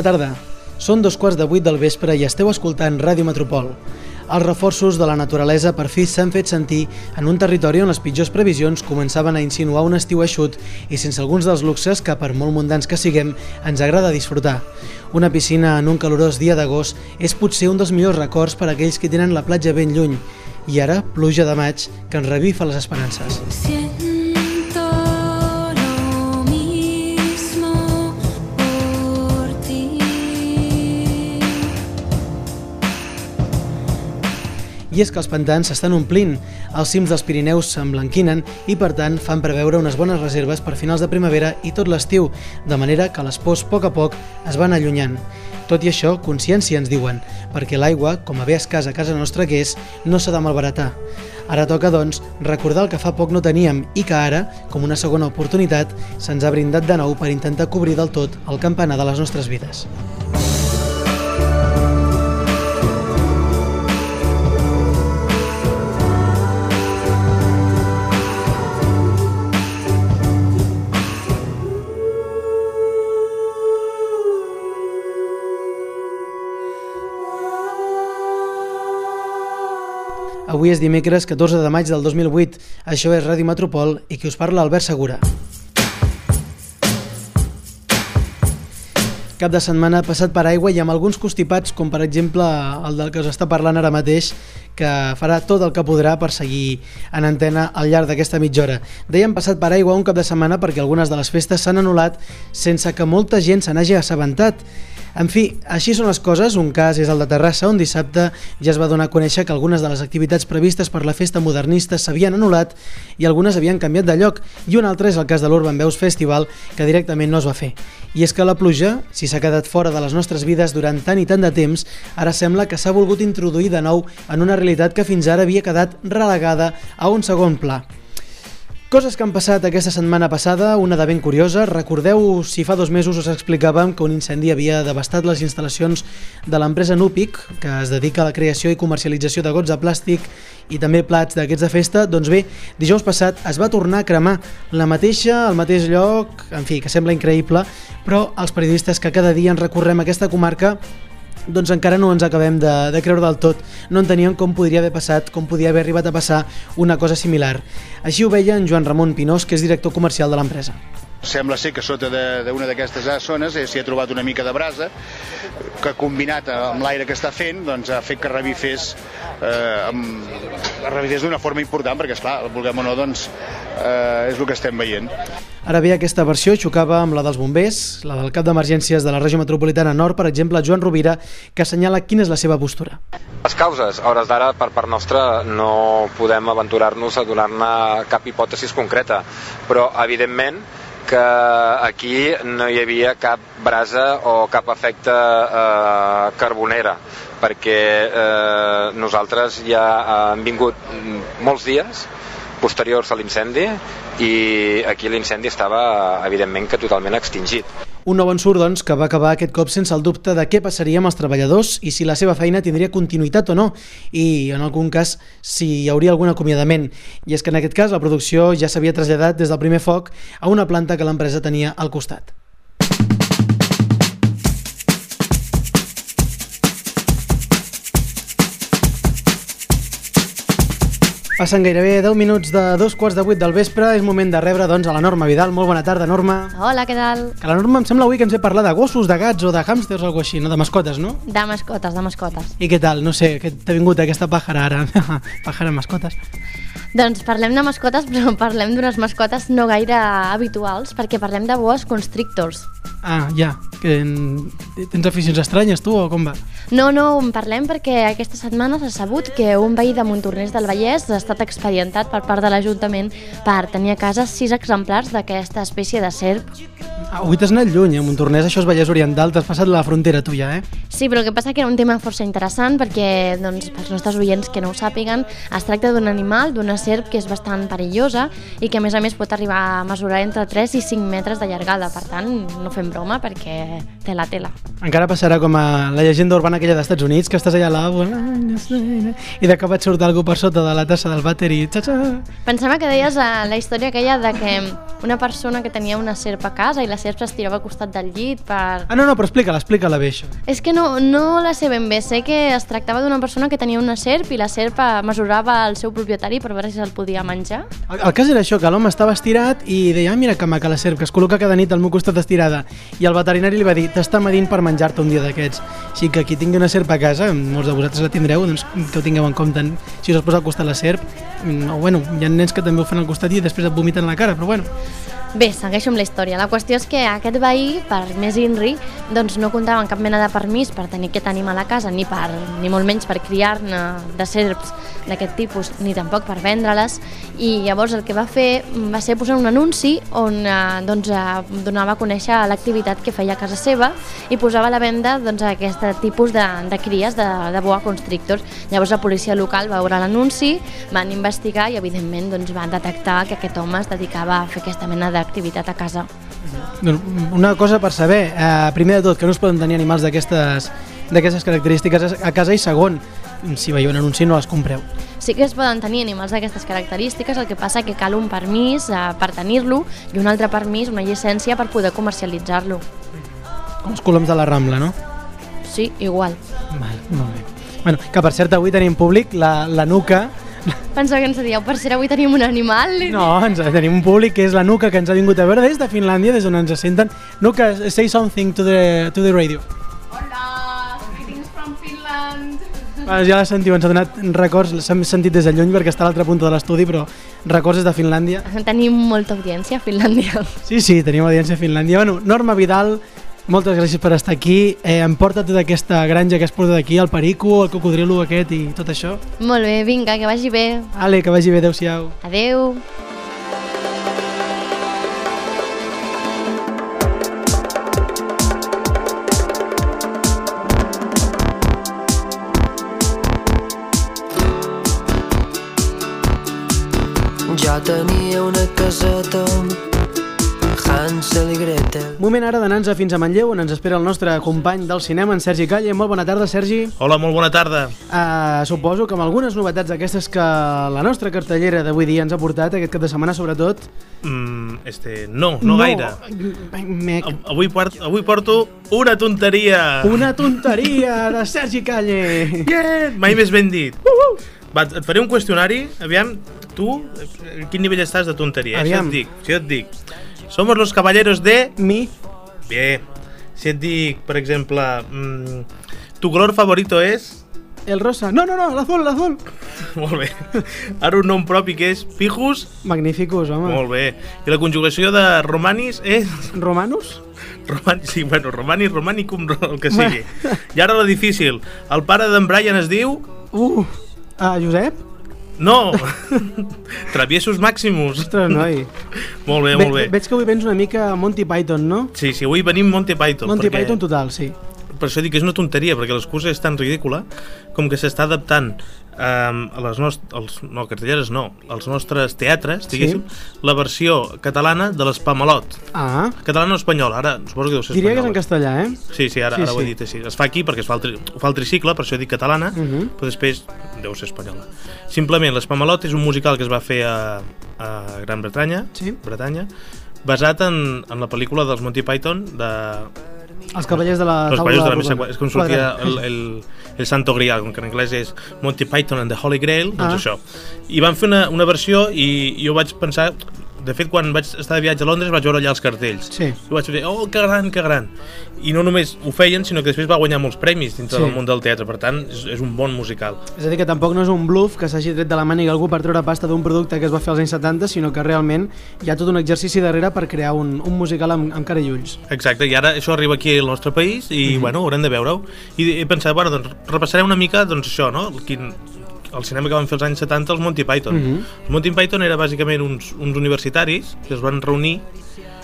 Bona tarda. Són dos quarts de vuit del vespre i esteu escoltant Ràdio Metropol. Els reforços de la naturalesa per fi s'han fet sentir en un territori on les pitjors previsions començaven a insinuar un estiu eixut i sense alguns dels luxes que, per molt mundans que siguem, ens agrada disfrutar. Una piscina en un calorós dia d'agost és potser un dels millors records per a aquells que tenen la platja ben lluny. I ara, pluja de maig, que ens revifa les esperances. Siento I és que els pantans s'estan omplint, els cims dels Pirineus s'emblanquinen i, per tant, fan preveure unes bones reserves per finals de primavera i tot l'estiu, de manera que les pors a poc a poc es van allunyant. Tot i això, consciència ens diuen, perquè l'aigua, com a bé escàs a casa nostra que és, no s'ha de malbaratar. Ara toca, doncs, recordar el que fa poc no teníem i que ara, com una segona oportunitat, se'ns ha brindat de nou per intentar cobrir del tot el campanar de les nostres vides. Avui és dimecres 14 de maig del 2008. Això és Ràdio Metropol i qui us parla Albert Segura. Cap de setmana passat per aigua i amb alguns constipats, com per exemple el del que us està parlant ara mateix, que farà tot el que podrà per seguir en antena al llarg d'aquesta mitja hora. Dèiem passat per aigua un cap de setmana perquè algunes de les festes s'han anul·lat sense que molta gent se n'hagi assabentat. En fi, així són les coses. Un cas és el de Terrassa, on dissabte ja es va donar a conèixer que algunes de les activitats previstes per la festa modernista s'havien anul·lat i algunes havien canviat de lloc. I un altre és el cas de l'Urban Veus Festival, que directament no es va fer. I és que la pluja, si s'ha quedat fora de les nostres vides durant tant i tant de temps, ara sembla que s'ha volgut introduir de nou en una realitat que fins ara havia quedat relegada a un segon pla. Coses que han passat aquesta setmana passada, una de ben curiosa. Recordeu si fa dos mesos us explicàvem que un incendi havia devastat les instal·lacions de l'empresa Nupic, que es dedica a la creació i comercialització de gots de plàstic i també plats d'aquests de festa. Doncs bé, dijous passat es va tornar a cremar la mateixa, al mateix lloc, en fi, que sembla increïble, però els periodistes que cada dia ens recorrem aquesta comarca doncs encara no ens acabem de, de creure del tot. No enteníem com podria haver passat, com podia haver arribat a passar una cosa similar. Així ho veia en Joan Ramon Pinós, que és director comercial de l'empresa. Sembla ser que sota de- d'una d'aquestes zones eh, s'hi ha trobat una mica de brasa que combinat amb l'aire que està fent doncs, ha fet que revifés eh, amb, revifés d'una forma important perquè esclar, vulguem o no doncs, eh, és el que estem veient Ara bé, aquesta versió xocava amb la dels bombers, la del cap d'emergències de la regió metropolitana nord, per exemple, Joan Rovira, que assenyala quina és la seva postura. Les causes, a hores d'ara, per part nostra, no podem aventurar-nos a donar-ne cap hipòtesis concreta, però, evidentment, que aquí no hi havia cap brasa o cap efecte eh, carbonera, perquè eh, nosaltres ja hem vingut molts dies posteriors a l'incendi i aquí l'incendi estava, evidentment, que totalment extingit. Un nou ensurt, doncs, que va acabar aquest cop sense el dubte de què passaria amb els treballadors i si la seva feina tindria continuïtat o no, i en algun cas si hi hauria algun acomiadament. I és que en aquest cas la producció ja s'havia traslladat des del primer foc a una planta que l'empresa tenia al costat. Passen gairebé 10 minuts de dos quarts de vuit del vespre, és moment de rebre doncs, a la Norma Vidal. Molt bona tarda, Norma. Hola, què tal? Que la Norma em sembla avui que ens ve parlar de gossos, de gats o de hàmsters o alguna així, no? de mascotes, no? De mascotes, de mascotes. I què tal? No sé, que t'ha vingut aquesta pàjara ara? pàjara mascotes. Doncs parlem de mascotes, però parlem d'unes mascotes no gaire habituals, perquè parlem de boas constrictors. Ah, ja. Que en... Tens aficions estranyes, tu, o com va? No, no, en parlem perquè aquesta setmana s'ha sabut que un veí de Montornès del Vallès ha estat expedientat per part de l'Ajuntament per tenir a casa sis exemplars d'aquesta espècie de serp. Ah, avui t'has anat lluny, eh? Montornès, això és Vallès Oriental, t'has passat la frontera tu ja, eh? Sí, però el que passa que era un tema força interessant perquè, doncs, pels nostres oients que no ho sàpiguen, es tracta d'un animal, d'una serp que és bastant perillosa i que a més a més pot arribar a mesurar entre 3 i 5 metres de llargada. Per tant, no fem broma perquè té la tela. Encara passarà com a la llegenda urbana aquella d'Estats Units, que estàs allà al lavabo i de cop et surt algú per sota de la tassa del vàter i... Xa, xa. Pensava que deies a la història aquella de que una persona que tenia una serp a casa i la serp s'estirava al costat del llit per... Ah, no, no, però explica-la, explica-la bé, això. És que no, no la sé ben bé, sé que es tractava d'una persona que tenia una serp i la serp eh, mesurava el seu propietari per veure si se'l podia menjar. El, el cas era això, que l'home estava estirat i deia, ah, mira que maca la serp, que es col·loca cada nit al meu costat estirada. I el veterinari li va dir, t'està medint per menjar-te un dia d'aquests. Així que qui tingui una serp a casa, molts de vosaltres la tindreu, doncs que ho tingueu en compte. Si us posa al costat la serp, no, bueno, hi ha nens que també ho fan al costat i després et vomiten a la cara, però bueno. Bé, segueixo amb la història. La qüestió és que aquest veí, per més INRI, doncs no comptava amb cap mena de permís per tenir aquest animal a casa, ni, per, ni molt menys per criar-ne de serps d'aquest tipus, ni tampoc per vendre-les. I llavors el que va fer va ser posar un anunci on eh, doncs, eh, donava a conèixer l'activitat que feia a casa seva i posava a la venda doncs, aquest tipus de, de cries de, de boa constrictors. Llavors la policia local va veure l'anunci, van investigar i evidentment doncs, van detectar que aquest home es dedicava a fer aquesta mena d'activitat a casa. Doncs Una cosa per saber, eh, primer de tot, que no es poden tenir animals d'aquestes d'aquestes característiques a casa i segon, si veieu un anunci no les compreu. Sí que es poden tenir animals d'aquestes característiques, el que passa que cal un permís eh, per tenir-lo i un altre permís, una llicència per poder comercialitzar-lo. Com els coloms de la Rambla, no? Sí, igual. Val, molt bé. Bueno, que per cert avui tenim públic, la, la Nuca, Pensava que ens dieu, per ser avui tenim un animal. no, ens, tenim un públic que és la Nuca que ens ha vingut a veure des de Finlàndia, des d'on ens senten. Nuca, say something to the, to the radio. Bueno, ja la sentiu, ens ha donat records, s'hem sentit des de lluny perquè està a l'altra punta de l'estudi, però records des de Finlàndia. Tenim molta audiència a Finlàndia. Sí, sí, tenim audiència a Finlàndia. Bueno, Norma Vidal, moltes gràcies per estar aquí. Eh, em porta tota aquesta granja que has portat aquí, el perico, el cocodrilo aquest i tot això. Molt bé, vinga, que vagi bé. Ale, que vagi bé, adeu-siau. Adeu. Jo tenia una caseta Hansel i Gretel Moment ara d'anar-nos fins a Manlleu, on ens espera el nostre company del cinema, en Sergi Calle. Molt bona tarda, Sergi. Hola, molt bona tarda. Uh, suposo que amb algunes novetats d'aquestes que la nostra cartellera d'avui dia ens ha portat, aquest cap de setmana sobretot... Mm, este, no, no, gaire. Mec, Av- Avui, port, avui porto una tonteria. una tonteria de Sergi Calle. Yeah! Mai més ben dit. Va, et faré un qüestionari. Aviam, tu, eh, quin nivell estàs de tonteria? Eh? Si Aviam. et dic, si et dic. Somos los caballeros de... Mi, Bé. Si et dic, per exemple, mm, tu color favorito és... el rosa. No, no, no, l'azul, l'azul. Molt bé. Ara un nom propi que és pijus. Magníficos, home. Molt bé. I la conjugació de romanis és... Romanus? Romani, sí, bueno, romanis, romanicum, el que sigui. I ara la difícil. El pare d'en Brian es diu... Uh, uh Josep? No! Traviesos Maximus. Ostres, noi. Molt bé, Ve- molt bé. Veig que avui vens una mica Monty Python, no? Sí, sí, avui venim Monty Python. Monty perquè, Python total, sí. Per això dic que és una tonteria, perquè l'excusa és tan ridícula com que s'està adaptant um, a les. Els, no, cartelleres no, als nostres teatres, diguéssim, la versió catalana de l'Espamalot. Ah, Catalana o espanyol, ara suposo que deu ser diria que és en espanyola. castellà, eh? Sí, sí, ara, Sí, ara ho he sí. dit així. Es fa aquí perquè es fa el, tri, ho fa el tricicle, per això dic catalana, Mhm. però després deu ser espanyola. Simplement, l'Espamalot és un musical que es va fer a, a Gran Bretanya, Sí. Bretanya, basat en, en la pel·lícula dels Monty Python de Els cavallers de la Els taula Cavallers de la Quadrada. És com sortia el, el, el Santo Grial, com que en anglès és Monty Python and the Holy Grail, doncs Ah. això. I van fer una, una versió i jo vaig pensar... De fet, quan vaig estar de viatge a Londres vaig veure allà els cartells. Sí. I vaig dir, oh, que gran, que gran. I no només ho feien, sinó que després va guanyar molts premis dintre Sí. del món del teatre. Per tant, és, és un bon musical. És a dir, que tampoc no és un bluff que s'hagi tret de la màniga algú per treure pasta d'un producte que es va fer als anys 70, sinó que realment hi ha tot un exercici darrere per crear un, un musical amb, amb cara i ulls. Exacte, i ara això arriba aquí al nostre país i, Mhm. bueno, haurem de veure-ho. I he pensat, bueno, doncs repassarem una mica, doncs això, no? Quin, el cinema que van fer als anys 70, els Monty Python. Mhm. Els Monty Python era bàsicament uns, uns universitaris que es van reunir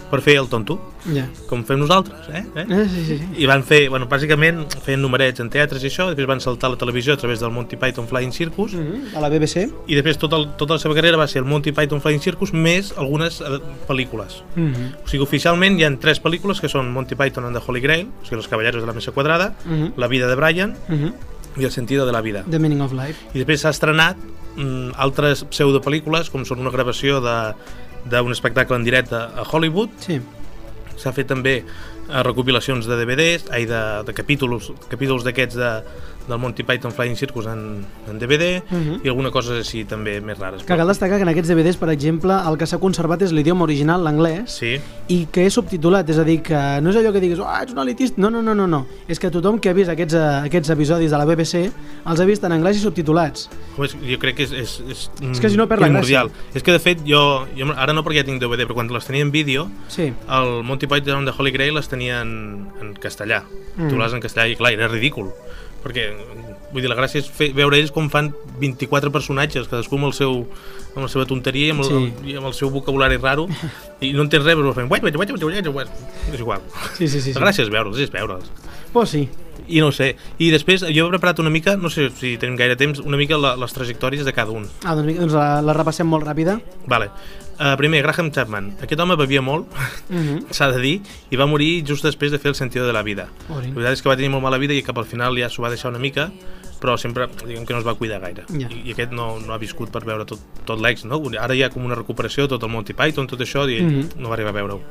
per fer el tonto, Ja. com fem nosaltres, eh? eh? Eh, sí, sí, sí. I van fer, bueno, bàsicament feien numerets en teatres i això, després van saltar a la televisió a través del Monty Python Flying Circus, Mhm, A la BBC. i després tot el, tota la seva carrera va ser el Monty Python Flying Circus més algunes eh, pel·lícules. Mhm. O sigui, oficialment hi ha tres pel·lícules que són Monty Python and the Holy Grail, o sigui, Los Caballeros de la Mesa Quadrada, Mhm. La vida de Brian Mhm. I El sentido de la vida. The Meaning of Life. I després s'ha estrenat mm, altres pseudopel·lícules, com són una gravació de d'un espectacle en directe a Hollywood, Sí. s'ha fet també eh, recopilacions de DVDs, ai, de, de capítols capítols d'aquests de, del Monty Python Flying Circus en, en DVD Mhm. i alguna cosa així també més rares. Que cal destacar que en aquests DVDs, per exemple, el que s'ha conservat és l'idioma original, l'anglès, Sí, i que és subtitulat, és a dir, que no és allò que diguis, ah, ets un elitista, no, no, no, no, no. És que tothom que ha vist aquests, eh, aquests episodis de la BBC els ha vist en anglès i subtitulats. pues, jo crec que és, és, és, És que si no perd la gràcia. És que de fet jo, jo, ara no perquè ja tinc DVD, però quan les tenia en vídeo, Sí. el Monty Python de Holy Grail les tenia en, en castellà, Mm. titulades en castellà, i clar, era ridícul, perquè vull dir, la gràcia és fer, veure ells com fan 24 personatges, cadascú amb, el seu, amb la seva tonteria i amb, el, Sí. i amb el seu vocabulari raro, i no entens res, però fem... "Uai, uai, uai, uai, uai, uai". És igual. Sí, sí, sí. sí. La gràcia és veure'ls, és veure'ls. Pues sí. I no sé. I després jo he preparat una mica, no sé si tenim gaire temps, una mica la, les trajectòries de cada un. Ah, doncs, doncs la, la repassem molt ràpida. Vale. Uh, primer, Graham Chapman. Aquest home bevia molt, Mhm. s'ha de dir, i va morir just després de fer el sentido de la vida. Pobrin. La veritat és que va tenir molt mala vida i cap al final ja s'ho va deixar una mica, però sempre diguem que no es va cuidar gaire. Ja. I, I aquest no, no ha viscut per veure tot, tot l'èxit, no? Ara hi ha com una recuperació, tot el Monty Python, tot això, i ell Mhm. no va arribar a veure-ho.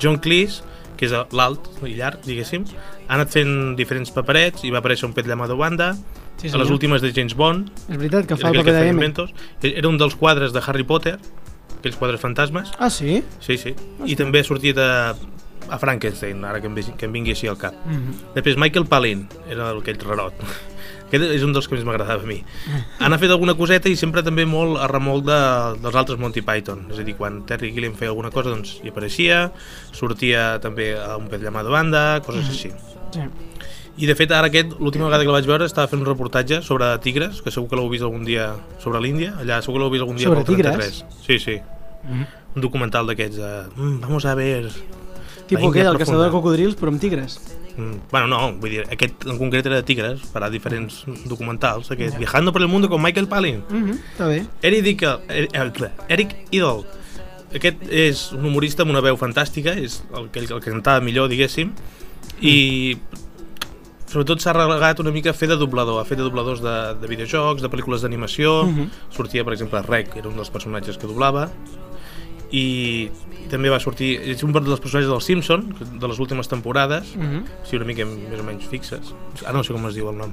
John Cleese, que és l'alt i llarg, diguéssim, ha anat fent diferents paperets i va aparèixer un pet llamado Wanda, Sí, a les últimes de James Bond, És veritat que fa el paper de inventos. Era un dels quadres de Harry Potter, aquells quadres fantasmes. Ah, sí? Sí, sí. I també ha sortit a, a Frankenstein, ara que em, que em vingui així al cap. Mhm. Després Michael Palin, era aquell rarot. Aquest és un dels que més m'agradava a mi. Han fet alguna coseta i sempre també molt a remolc de, dels altres Monty Python. És a dir, quan Terry Gilliam feia alguna cosa, doncs hi apareixia, sortia també a un pet llamado banda, coses així. Sí. I de fet, ara aquest, l'última vegada que el vaig veure, estava fent un reportatge sobre tigres, que segur que l'heu vist algun dia sobre l'Índia, allà segur que l'heu vist algun dia Sobre pel tigres? 33. Sí, sí. Mm. Un documental d'aquests de... Mm, vamos a ver... Tipo La Índia el caçador de profunda. cocodrils, però amb tigres. Mm, bueno, no, vull dir, aquest en concret era de tigres, farà diferents documentals, aquest, Viajando por el mundo con Michael Palin. Mhm, Està bé. Eric, Dickel, Eric, Eric Idle. Aquest és un humorista amb una veu fantàstica, és el que, el que cantava millor, diguéssim, i sobretot s'ha relegat una mica a fer de doblador, a fer de dobladors de, de videojocs, de pel·lícules d'animació, Mhm. sortia, per exemple, Rec, era un dels personatges que doblava, i també va sortir, és un dels personatges dels Simpson, de les últimes temporades, Mhm. sí, una mica més o menys fixes, ara no sé com es diu el nom,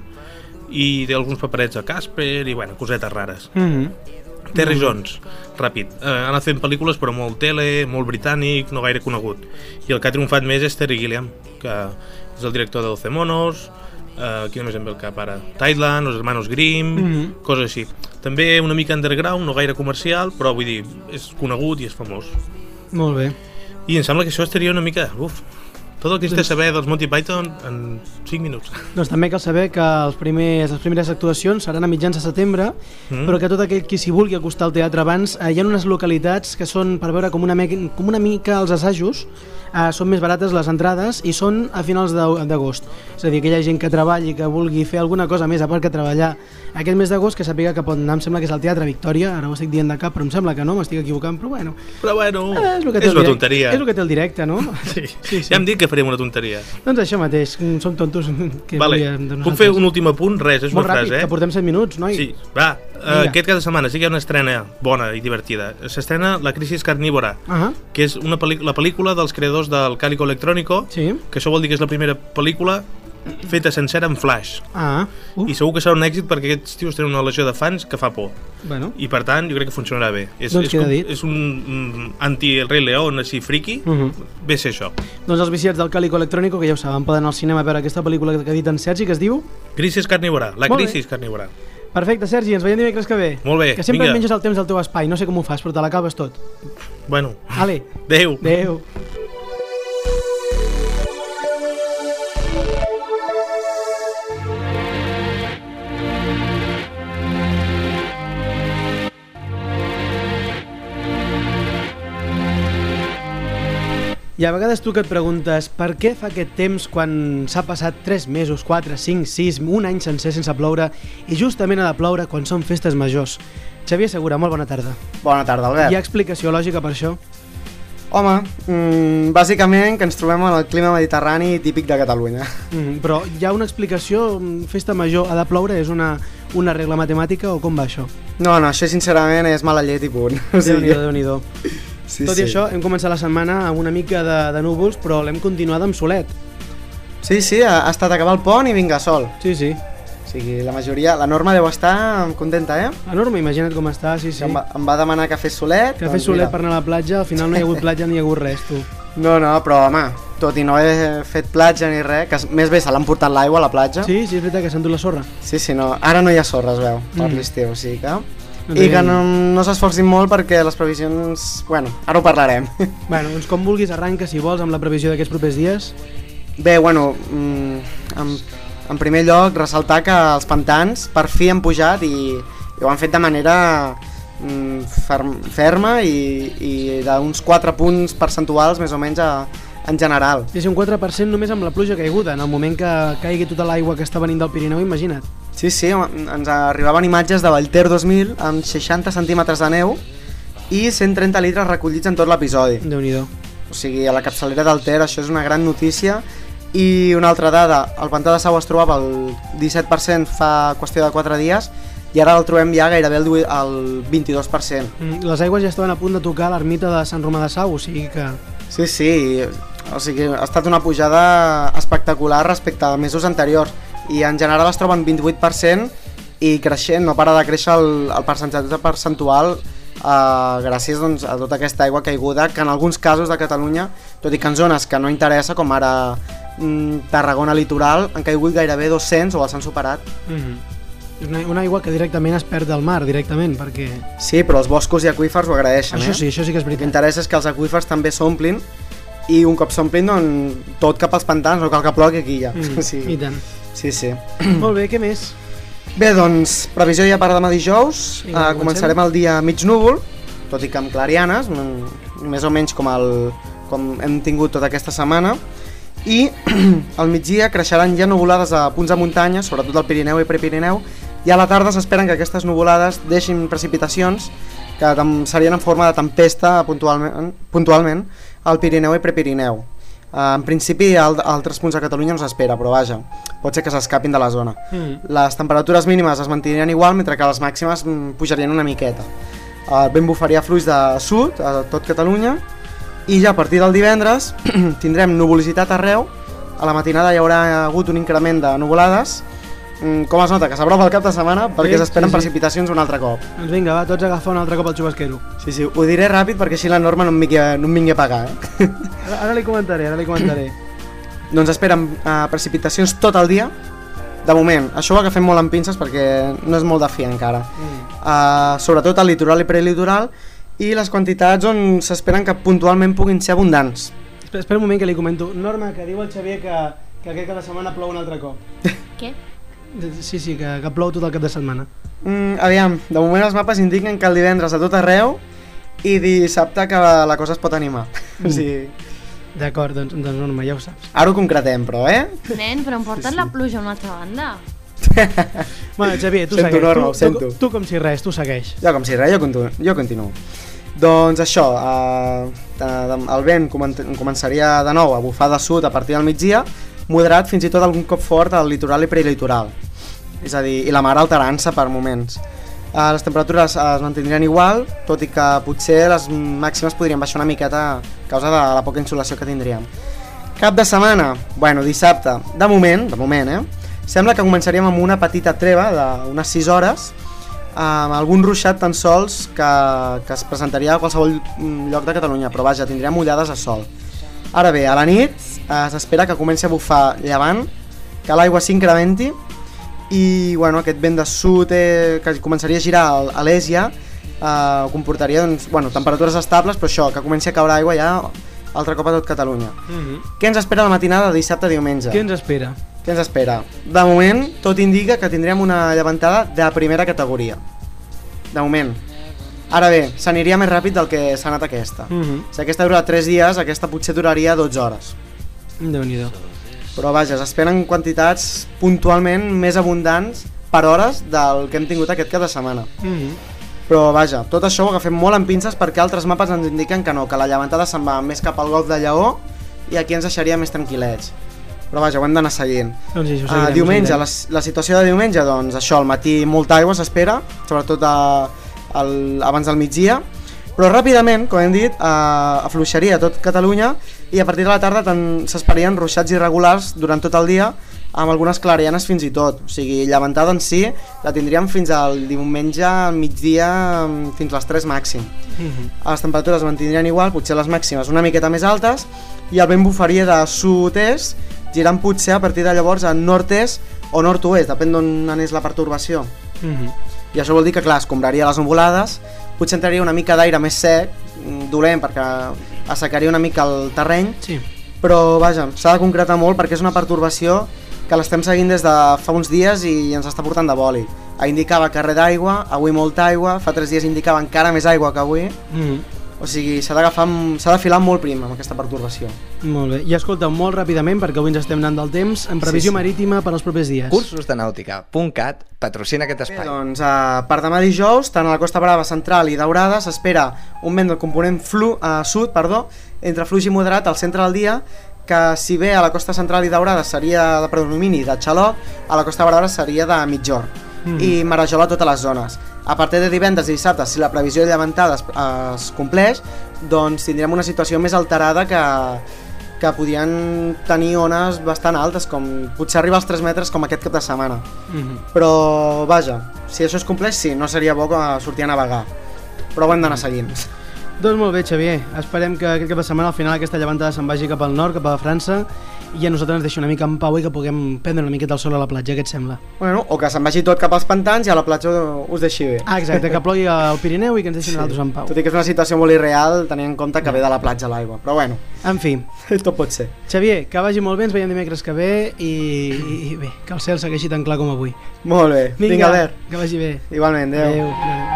i té alguns paperets a Casper, i bueno, cosetes rares. Mhm. Terry Jones, ràpid. Eh, ha anat fent pel·lícules però molt tele, molt britànic, no gaire conegut. I el que ha triomfat més és Terry Gilliam, que és el director de 12 monos, eh, qui només em ve el cap ara? Thailand, Los Hermanos Grimm, Mhm. coses així. També una mica underground, no gaire comercial, però vull dir, és conegut i és famós. Molt bé. I em sembla que això estaria una mica... Uf, tot el que has de saber dels Monty Python en 5 minuts. Doncs també cal saber que els primers, les primeres actuacions seran a mitjans de setembre, Mm. però que tot aquell qui s'hi vulgui acostar al teatre abans, eh, hi ha unes localitats que són per veure com una, me com una mica els assajos, eh, són més barates les entrades i són a finals d'agost. És a dir, aquella gent que treballi, que vulgui fer alguna cosa més a part que treballar aquest mes d'agost, que sàpiga que pot anar, em sembla que és al Teatre Victòria, ara ho estic dient de cap, però em sembla que no, m'estic equivocant, però bueno, Però bueno, eh, és, el que és el una tonteria. És el que té el directe, no? Sí. sí, sí. Ja hem dit que farem una tonteria. Doncs això mateix, som tontos. Que Vale. Puc fer un últim apunt? Res, és Molt una ràpid, frase, que eh? portem 7 minuts, noi. Sí, va. Vinga. Uh, aquest cap de setmana sí que hi ha una estrena bona i divertida. S'estrena La crisi carnívora, Ah, que és una la pel·lícula dels creadors del Cálico Electrónico, sí. que això vol dir que és la primera pel·lícula feta sencera en flash. Ah, uh, I segur que serà un èxit perquè aquests tios tenen una legió de fans que fa por. bueno. I per tant, jo crec que funcionarà bé. És, Doncs és, com, dit. és un anti-Rei León així friqui, Uh -huh. ve ser això. Doncs els viciats del Càlico Electrònico, que ja ho saben, poden anar al cinema a veure aquesta pel·lícula que ha dit en Sergi, que es diu... Crisis carnívora, la Molt bé. crisis carnívora. Perfecte, Sergi, ens veiem dimecres que ve. Molt bé, Que sempre vinga. menges el temps del teu espai, no sé com ho fas, però te l'acabes tot. Bueno, Ale, adeu. adeu. I a vegades tu que et preguntes per què fa aquest temps quan s'ha passat 3 mesos, 4, 5, 6, un any sencer sense ploure i justament ha de ploure quan són festes majors. Xavier Segura, molt bona tarda. Bona tarda, Albert. Hi ha explicació lògica per això? Home, mm, bàsicament que ens trobem en el clima mediterrani típic de Catalunya. Mm, però hi ha una explicació? Mm, Festa major ha de ploure? És una, una regla matemàtica o com va això? No, no, això sincerament és mala llet i punt. Déu-n'hi-do, déu nhi déu sí, Tot i això, hem començat la setmana amb una mica de, de núvols, però l'hem continuat amb solet. Sí, sí, ha, ha estat acabar el pont i vinga sol. Sí, sí. O sigui, la majoria, la Norma deu estar contenta, eh? La Norma, imagina't com està, sí, sí. Em, va, em va demanar que fes solet. Que fes solet per anar a la platja, al final no hi ha hagut platja ni hi ha hagut res, tu. No, no, però home, tot i no haver fet platja ni res, que més bé se l'han portat l'aigua a la platja. Sí, sí, és veritat que s'ha endut la sorra. Sí, sí, no. Ara no hi ha sorra, es veu, per Mm. l'estiu, o sigui que... Doncs I que no, no s'esforcin molt perquè les previsions... Bueno, ara ho parlarem. Bueno, doncs com vulguis arranca, si vols, amb la previsió d'aquests propers dies. Bé, bueno, mm, en, en primer lloc, ressaltar que els pantans per fi han pujat i, i ho han fet de manera mm, ferm, ferma i, i d'uns 4 punts percentuals més o menys a, en general. Sí, un 4% només amb la pluja caiguda. En el moment que caigui tota l'aigua que està venint del Pirineu, imagina't. Sí, sí, ens arribaven imatges de Vallter 2000 amb 60 centímetres de neu i 130 litres recollits en tot l'episodi. déu nhi O sigui, a la capçalera del Ter això és una gran notícia i una altra dada, el pantà de Sau es trobava al 17% fa qüestió de 4 dies i ara el trobem ja gairebé al 22%. Mm, Les aigües ja estaven a punt de tocar l'ermita de Sant Romà de Sau, o sigui que... Sí, sí, o sigui, ha estat una pujada espectacular respecte a mesos anteriors i en general es troben 28% i creixent, no para de créixer el, el percentatge percentual eh, gràcies doncs, a tota aquesta aigua caiguda que en alguns casos de Catalunya, tot i que en zones que no interessa, com ara mm, Tarragona litoral, han caigut gairebé 200 o els han superat. Mm -hmm. És una, una aigua que directament es perd del mar, directament, perquè... Sí, però els boscos i aqüífers ho agraeixen, Això eh? sí, això sí que és veritat. interessa és que els aqüífers també s'omplin i un cop s'omplin, doncs, tot cap als pantans, no cal que plogui aquí ja. Mm, sí. I tant. Sí, sí. Molt bé, què més? Bé, doncs, previsió ja per demà dijous. Vinga, uh, comencem. començarem el dia mig núvol, tot i que amb clarianes, mm, més o menys com, el, com hem tingut tota aquesta setmana. I al migdia creixeran ja nuvolades a punts de muntanya, sobretot al Pirineu i Prepirineu, i a la tarda s'esperen que aquestes nuvolades deixin precipitacions que serien en forma de tempesta puntualment, puntualment al Pirineu i Prepirineu. Uh, en principi, altres punts de Catalunya no s'espera, però vaja, pot ser que s'escapin de la zona. Mm. Les temperatures mínimes es mantindrien igual, mentre que les màximes mm, pujarien una miqueta. El vent bufaria fluix de sud a tot Catalunya i ja a partir del divendres tindrem nuvolositat arreu. A la matinada hi haurà hagut un increment de nuvolades. Mm, Com es nota? Que s'aprova el cap de setmana perquè Sí, s'esperen sí, sí. precipitacions un altre cop. Doncs vinga, va, tots a agafar un altre cop el xubasquero. Sí, sí, ho diré ràpid perquè així la norma no em vingui no em vingui a pagar. Eh? Ara, ara li comentaré, ara li comentaré. doncs esperen uh, precipitacions tot el dia. De moment, això ho agafem molt amb pinces perquè no és molt de fiar encara. Mm. uh, sobretot al litoral i prelitoral i les quantitats on s'esperen que puntualment puguin ser abundants. Espera, espera un moment que li comento. Norma, que diu el Xavier que, que aquest cap de setmana plou un altre cop. Què? Sí, sí, que, que plou tot el cap de setmana. Mm, aviam, de moment els mapes indiquen que el divendres a tot arreu i dissabte que la, la cosa es pot animar. Mm. O sigui, D'acord, doncs, doncs Norma, ja ho saps. ara ho concretem, però, eh? Nen, però em porten la pluja a una altra banda. Bueno, Xavier, tu Sento, segueix. Norma, ho tu, sento. tu, tu, com si res, tu segueix. Jo com si res, jo continuo. Jo continuo. Doncs això, eh, eh, el vent comen- començaria de nou a bufar de sud a partir del migdia, moderat fins i tot algun cop fort al litoral i prelitoral. És a dir, i la mar alterant-se per moments. Eh, les temperatures es mantindrien igual, tot i que potser les màximes podrien baixar una miqueta a causa de la poca insolació que tindríem. Cap de setmana, bueno, dissabte, de moment, de moment, eh? Sembla que començaríem amb una petita treva d'unes 6 hores, amb algun ruixat tan sols que, que es presentaria a qualsevol lloc de Catalunya, però vaja, tindríem mullades a sol. Ara bé, a la nit eh, s'espera que comenci a bufar llevant, que l'aigua s'incrementi i bueno, aquest vent de sud eh, que començaria a girar a l'est ja eh, comportaria doncs, bueno, temperatures estables, però això, que comenci a caure aigua ja altre cop a tot Catalunya. Mm -hmm. Què ens espera la matinada de dissabte a diumenge? Què ens espera? Què ens espera? De moment, tot indica que tindrem una llevantada de primera categoria. De moment. Ara bé, s'aniria més ràpid del que s'ha anat aquesta. Mhm. Si aquesta dura 3 dies, aquesta potser duraria 12 hores. Déu-n'hi-do. Però vaja, s'esperen quantitats puntualment més abundants per hores del que hem tingut aquest cap de setmana. Mhm. Però vaja, tot això ho agafem molt amb pinces perquè altres mapes ens indiquen que no, que la llevantada se'n va més cap al golf de Lleó i aquí ens deixaria més tranquil·lets. Però vaja, ho hem d'anar seguint. Doncs sí, això ho Uh, seguirem, diumenge, la, seguirem. la situació de diumenge, doncs això, al matí molta aigua s'espera, sobretot a, al, abans del migdia, però ràpidament, com hem dit, uh, afluixaria tot Catalunya i a partir de la tarda s'esperien ruixats irregulars durant tot el dia amb algunes clarianes fins i tot, o sigui, llevantada en si la tindríem fins al diumenge al migdia mm, fins les 3 màxim. Mhm. Les temperatures es mantindrien igual, potser les màximes una miqueta més altes i el vent bufaria de sud-est girant potser a partir de llavors a nord-est o nord-oest, depèn d'on anés la pertorbació. Mhm. I això vol dir que, clar, escombraria les nuvolades, potser entraria una mica d'aire més sec, mm, dolent, perquè assecaria una mica el terreny, Sí. però, vaja, s'ha de concretar molt perquè és una pertorbació que l'estem seguint des de fa uns dies i ens està portant de boli. Ahir indicava carrer d'aigua, avui molta aigua, fa tres dies indicava encara més aigua que avui, Mhm. O sigui, s'ha d'agafar, s'ha de filar molt prim amb aquesta pertorbació. Molt bé. I escolta, molt ràpidament, perquè avui ens estem anant del temps, en previsió Sí, sí. marítima per als propers dies. Cursosdenàutica.cat patrocina aquest Bé, espai. doncs, uh, per demà dijous, tant a la Costa Brava Central i Daurada, s'espera un vent del component flu, uh, sud, perdó, entre fluix i moderat al centre del dia, que si bé a la Costa Central i Daurada seria de predomini de xaloc, a la Costa Brava seria de mitjor. Mhm. i marejol a totes les zones. A partir de divendres i dissabte, si la previsió de llevantada es, es compleix, doncs tindrem una situació més alterada que, que podien tenir ones bastant altes, com potser arribar als 3 metres com aquest cap de setmana. Mhm. Però, vaja, si això es compleix, sí, no seria bo sortir a navegar. Però ho hem d'anar seguint. Doncs molt bé, Xavier. Esperem que aquest cap de setmana al final aquesta llevantada se'n vagi cap al nord, cap a França, i a nosaltres ens deixi una mica en pau i que puguem prendre una miqueta el sol a la platja, què et sembla? Bueno, o que se'n vagi tot cap als pantans i a la platja us deixi bé. Ah, exacte, que plogui al Pirineu i que ens deixin sí. nosaltres en pau. Tot i que és una situació molt irreal, tenint en compte que ve de la platja l'aigua. Però bueno, En fi, tot pot ser. Xavier, que vagi molt bé, ens veiem dimecres que ve i, i bé, que el cel segueixi tan clar com avui. Molt bé. Vinga, Vinga Albert. que vagi bé. Igualment, adeu. Adéu. adéu.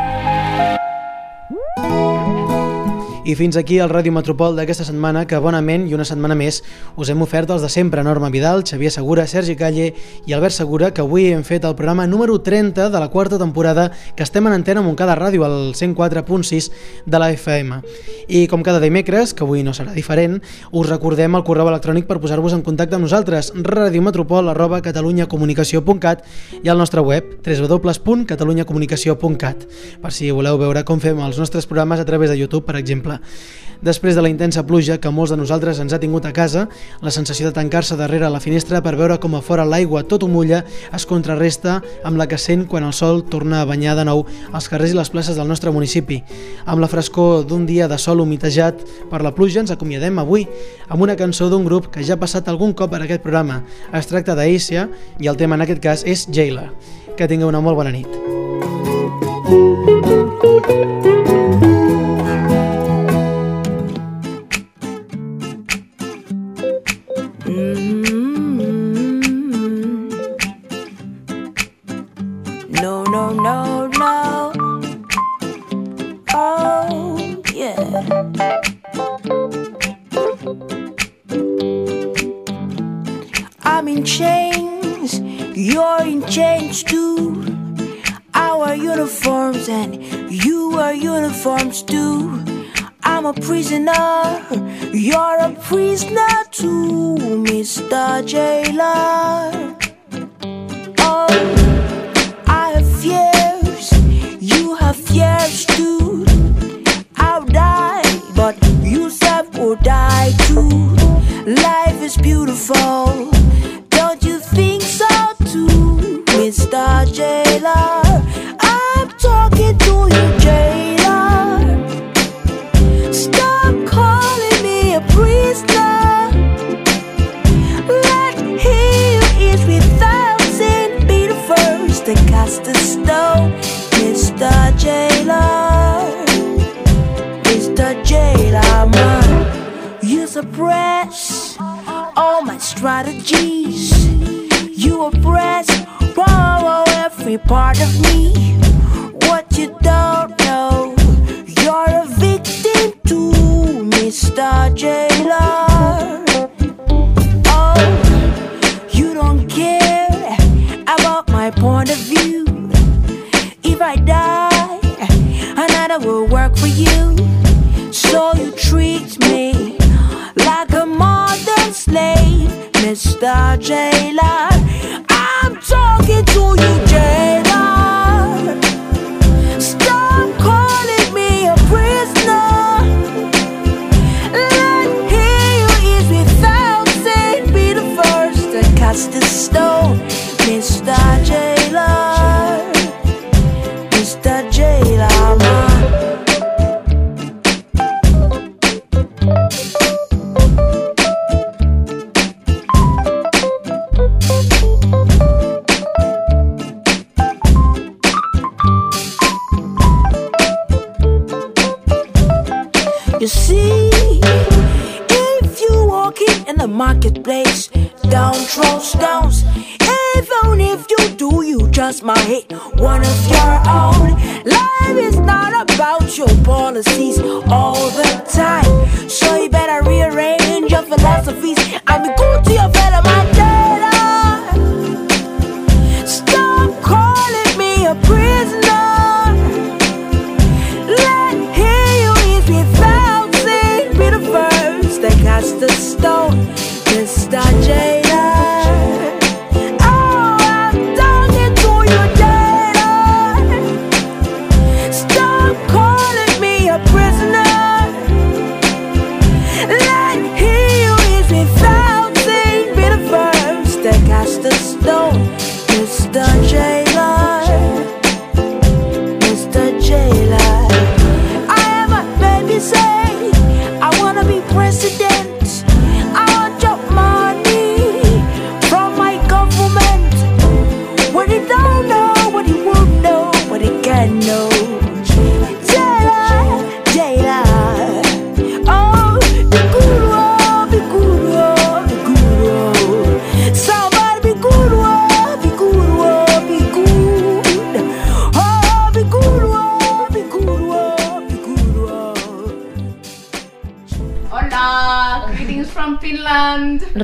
I fins aquí el Ràdio Metropol d'aquesta setmana que bonament i una setmana més us hem ofert els de sempre, Norma Vidal, Xavier Segura, Sergi Calle i Albert Segura, que avui hem fet el programa número 30 de la quarta temporada que estem en antena a Montcada Ràdio, al 104.6 de la FM. I com cada dimecres, que avui no serà diferent, us recordem el correu electrònic per posar-vos en contacte amb nosaltres, radiometropol arroba catalunyacomunicació.cat i al nostre web www.catalunyacomunicació.cat per si voleu veure com fem els nostres programes a través de YouTube, per exemple. Després de la intensa pluja que molts de nosaltres ens ha tingut a casa, la sensació de tancar-se darrere la finestra per veure com a fora l'aigua tot ho mulla es contrarresta amb la que sent quan el sol torna a banyar de nou els carrers i les places del nostre municipi. Amb la frescor d'un dia de sol humitejat per la pluja ens acomiadem avui amb una cançó d'un grup que ja ha passat algun cop per aquest programa. Es tracta d'Aícia i el tema en aquest cas és Jayla. Que tingueu una molt bona nit. No, my jailer. Oh, you don't care about my point of view. If I die, another will work for you. So you treat me like a modern slave, Mr. Jailer. marketplace. Down throw stones. Even if you do, you just might hit one of your own. Life is not about your policies all the time. So you better rearrange your philosophies